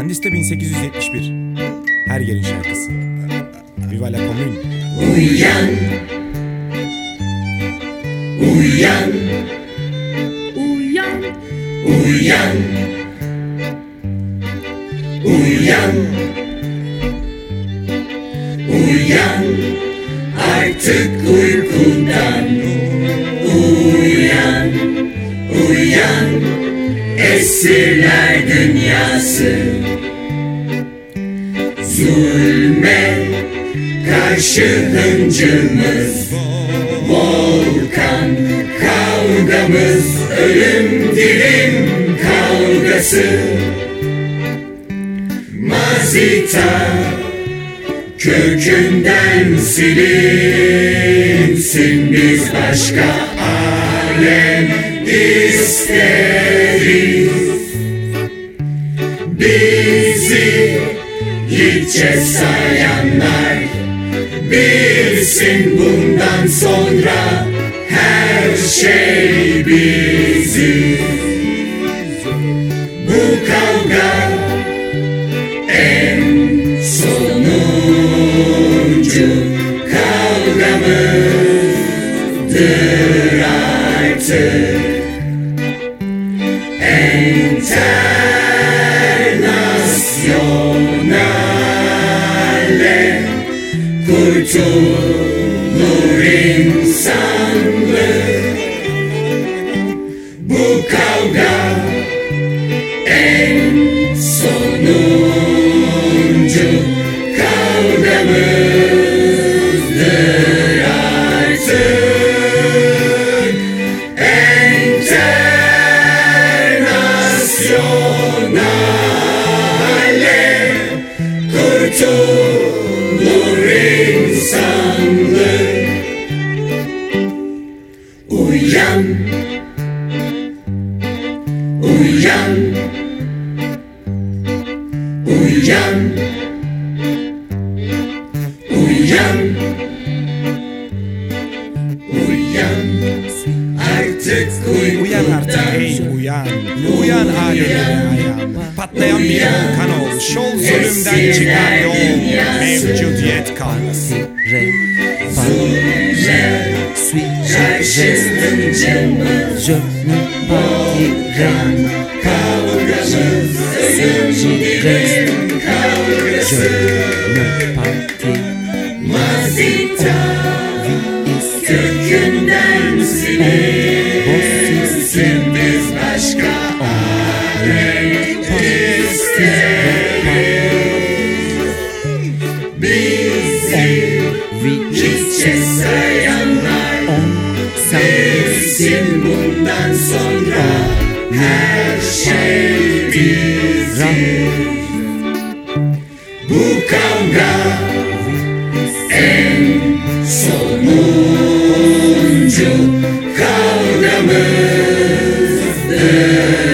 Kandiste 1871. Her yerin şarkısı. Viva la commune. Uyan Uyan Uyan, Uyan Uyan Uyan Artık uykundan Uyan Uyan Esirler dünyası Zulme Karşı hıncımız Volkan kavgamız Ölüm dirim kavgası. Mazita kökünden silinsin Biz başka alem isteriz. Bizi hiçe sayanlar Bilsin bundan sonra her şey bizi. Bu kavga en sonuncu kavgamızdır artık Internasyonale kurtulur insanlık Uyan Uyan Uyan Uyan artık. ey uyan. Uyan alemine ayağım. Patlayan bir volkan ol. Şol zulümden çıkan yol. Mevcudiyet kalmasın. Re, fa, suis, je, je, je ne partirai Kavgamız Ölüm dilim kavgası je ne partirai bundan sonra her şey bizim Bu kavga en sonuncu kavgamızdır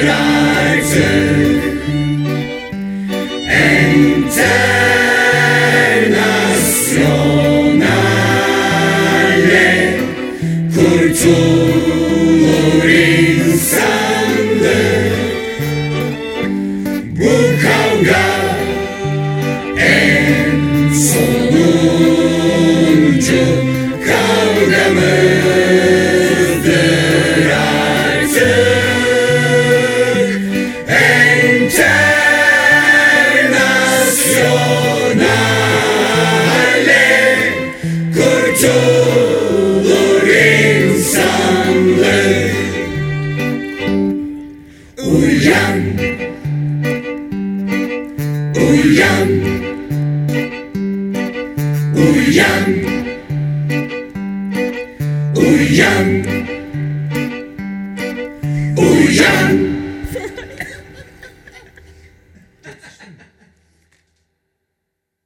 artık. Internasyonale kurtulur kavgamızdır artık Internasyonale kurtulur insanlık Uyan. Uyan